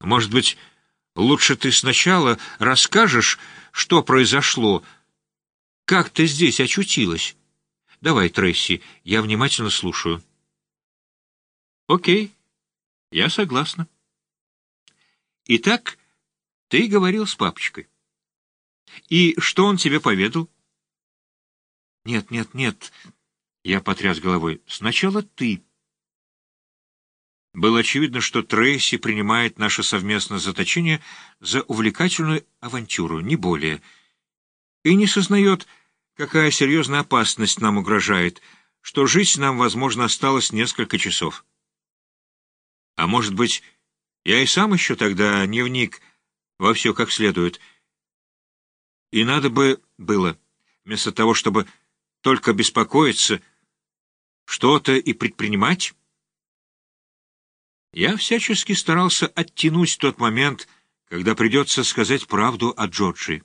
Может быть, лучше ты сначала расскажешь, что произошло, как ты здесь очутилась? Давай, Трейси, я внимательно слушаю. Окей, я согласна. Итак, ты говорил с папочкой. И что он тебе поведал? Нет, нет, нет. Я потряс головой. Сначала ты. Было очевидно, что Трейси принимает наше совместное заточение за увлекательную авантюру, не более, и не сознает, какая серьезная опасность нам угрожает, что жить нам, возможно, осталось несколько часов. А может быть, я и сам еще тогда не вник во все как следует. И надо бы было, вместо того, чтобы только беспокоиться, что-то и предпринимать. Я всячески старался оттянуть тот момент, когда придется сказать правду о Джорджи.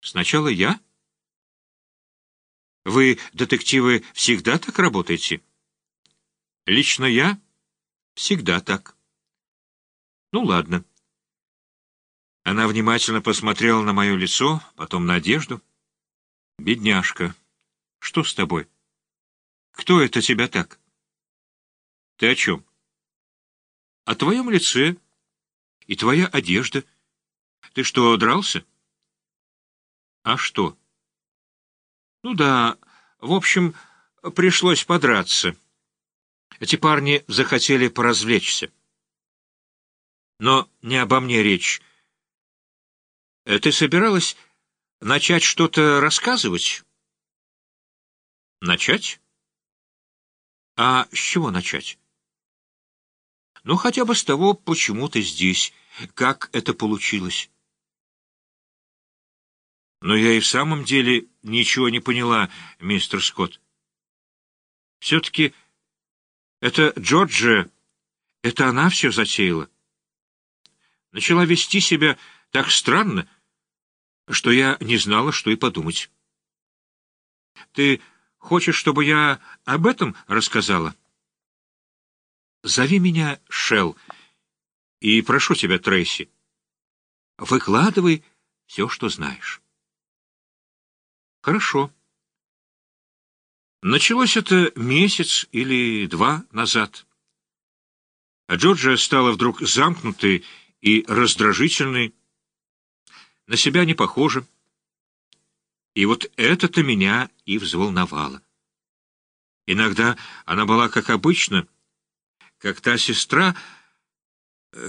Сначала я? Вы, детективы, всегда так работаете? Лично я всегда так. Ну, ладно. Она внимательно посмотрела на мое лицо, потом на одежду. Бедняжка, что с тобой? Кто это тебя так? Ты о чем? О твоем лице и твоя одежда. Ты что, дрался? А что? Ну да, в общем, пришлось подраться. Эти парни захотели поразвлечься. Но не обо мне речь. Э, ты собиралась начать что-то рассказывать? Начать? А с чего начать? Ну, хотя бы с того, почему ты здесь, как это получилось. Но я и в самом деле ничего не поняла, мистер Скотт. Все-таки это Джорджия, это она все затеяла. Начала вести себя так странно, что я не знала, что и подумать. Ты хочешь, чтобы я об этом рассказала? Зови меня Шел и прошу тебя, Трейси, выкладывай все, что знаешь. Хорошо. Началось это месяц или два назад. А Джорджия стала вдруг замкнутой и раздражительной, на себя не похожа. И вот это-то меня и взволновало. Иногда она была как обычно, как та сестра,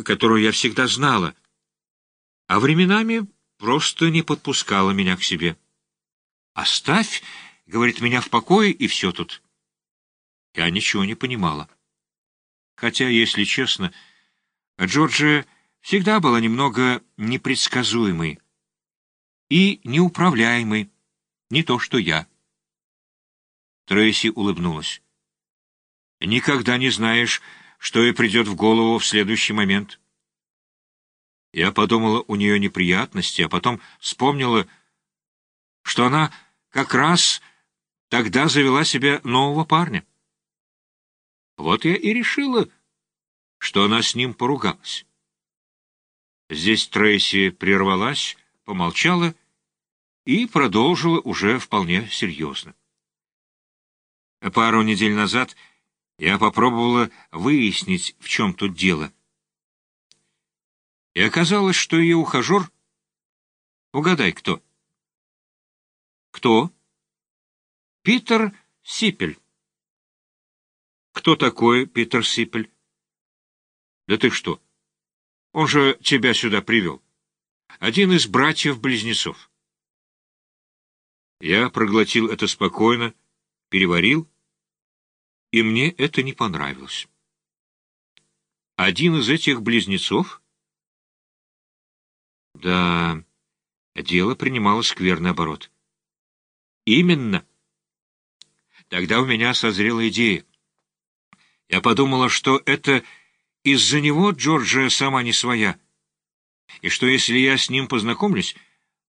которую я всегда знала, а временами просто не подпускала меня к себе. «Оставь, — говорит, — меня в покое, и все тут». Я ничего не понимала. Хотя, если честно, Джорджия всегда была немного непредсказуемой и неуправляемой, не то что я. Трейси улыбнулась. «Никогда не знаешь, что ей придет в голову в следующий момент». Я подумала, у нее неприятности, а потом вспомнила, что она как раз тогда завела себе нового парня. Вот я и решила, что она с ним поругалась. Здесь Трейси прервалась, помолчала и продолжила уже вполне серьезно. Пару недель назад я попробовала выяснить, в чем тут дело. И оказалось, что ее ухажер... Угадай, кто? Кто? Питер Сипель. Кто такой Питер Сипель? Да ты что? Он же тебя сюда привел. Один из братьев-близнецов. Я проглотил это спокойно, переварил, и мне это не понравилось. Один из этих близнецов? Да, дело принимало скверный оборот. Именно. Тогда у меня созрела идея. Я подумала, что это из-за него Джорджия сама не своя, и что если я с ним познакомлюсь,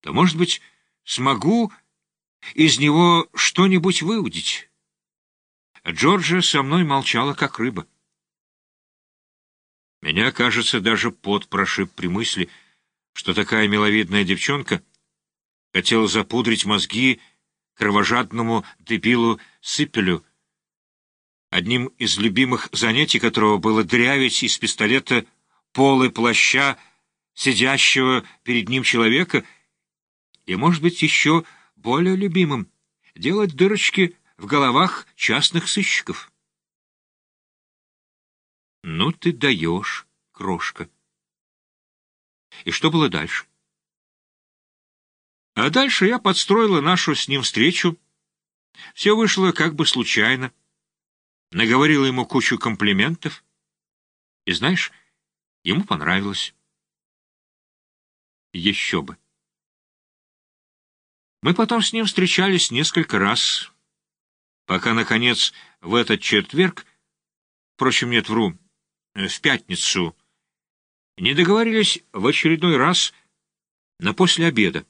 то, может быть, смогу из него что-нибудь выудить. Джорджия со мной молчала, как рыба. Меня, кажется, даже пот прошиб при мысли, что такая миловидная девчонка хотела запудрить мозги кровожадному дебилу Сыпелю, одним из любимых занятий которого было дрявить из пистолета полы плаща сидящего перед ним человека, и, может быть, еще более любимым — делать дырочки в головах частных сыщиков. Ну ты даешь, крошка. И что было дальше? А дальше я подстроила нашу с ним встречу. Все вышло как бы случайно. Наговорила ему кучу комплиментов. И знаешь, ему понравилось. Еще бы. Мы потом с ним встречались несколько раз, пока, наконец, в этот четверг, впрочем, нет, вру, Э, в пятницу не договорились в очередной раз на после обеда.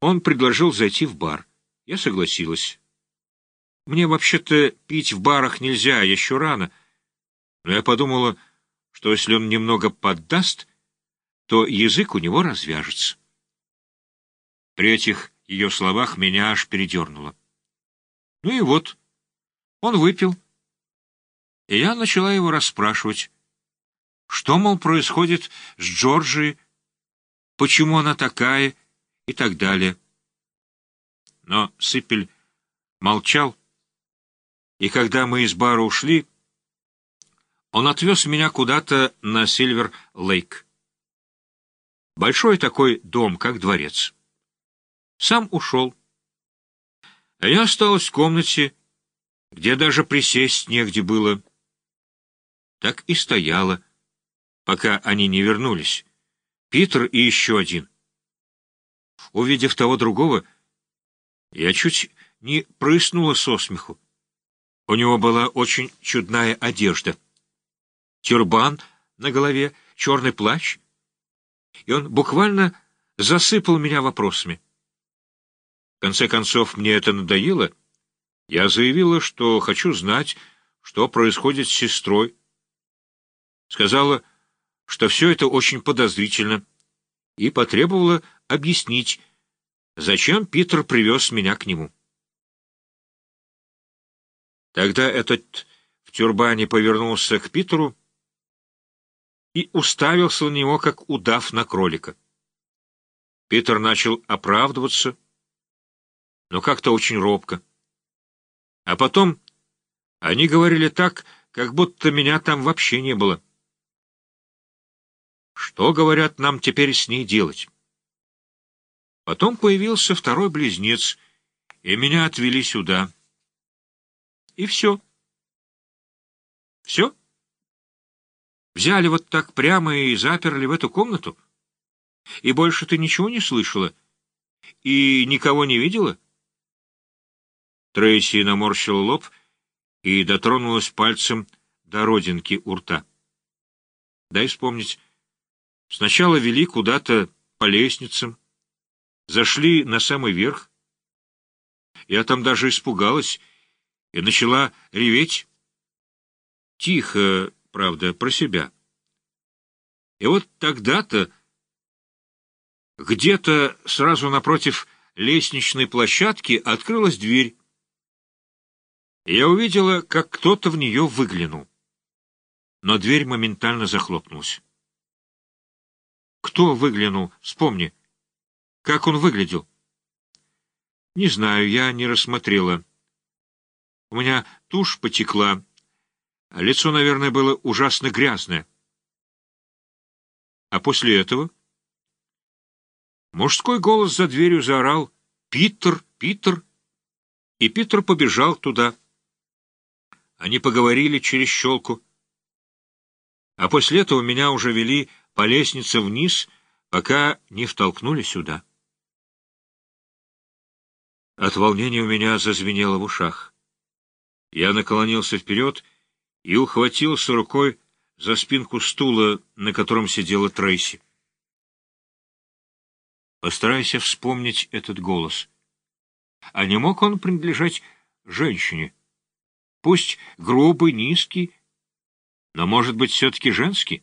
Он предложил зайти в бар. Я согласилась. Мне вообще-то пить в барах нельзя, еще рано. Но я подумала, что если он немного поддаст, то язык у него развяжется. При этих ее словах меня аж передернуло. Ну и вот, он выпил и я начала его расспрашивать, что, мол, происходит с Джорджией, почему она такая и так далее. Но Сыпель молчал, и когда мы из бара ушли, он отвез меня куда-то на Сильвер-Лейк. Большой такой дом, как дворец. Сам ушел. А я осталась в комнате, где даже присесть негде было так и стояла, пока они не вернулись. Питер и еще один. Увидев того другого, я чуть не прыснула со смеху. У него была очень чудная одежда. Тюрбан на голове, черный плащ. И он буквально засыпал меня вопросами. В конце концов, мне это надоело. Я заявила, что хочу знать, что происходит с сестрой, сказала, что все это очень подозрительно, и потребовала объяснить, зачем Питер привез меня к нему. Тогда этот в тюрбане повернулся к Питеру и уставился на него, как удав на кролика. Питер начал оправдываться, но как-то очень робко. А потом они говорили так, как будто меня там вообще не было. Что, говорят, нам теперь с ней делать? Потом появился второй близнец, и меня отвели сюда. И все. Все? Взяли вот так прямо и заперли в эту комнату? И больше ты ничего не слышала? И никого не видела? Трейси наморщила лоб и дотронулась пальцем до родинки у рта. Дай вспомнить. Сначала вели куда-то по лестницам, зашли на самый верх. Я там даже испугалась и начала реветь. Тихо, правда, про себя. И вот тогда-то где-то сразу напротив лестничной площадки открылась дверь. Я увидела, как кто-то в нее выглянул. Но дверь моментально захлопнулась. Кто выглянул? Вспомни. Как он выглядел? Не знаю, я не рассмотрела. У меня тушь потекла, лицо, наверное, было ужасно грязное. А после этого мужской голос за дверью заорал «Питер! Питер!» И Питер побежал туда. Они поговорили через щелку. А после этого меня уже вели по лестнице вниз, пока не втолкнули сюда. От волнения у меня зазвенело в ушах. Я наклонился вперед и ухватился рукой за спинку стула, на котором сидела Трейси. Постарайся вспомнить этот голос. А не мог он принадлежать женщине? Пусть грубый, низкий, Но, может быть, все-таки женский?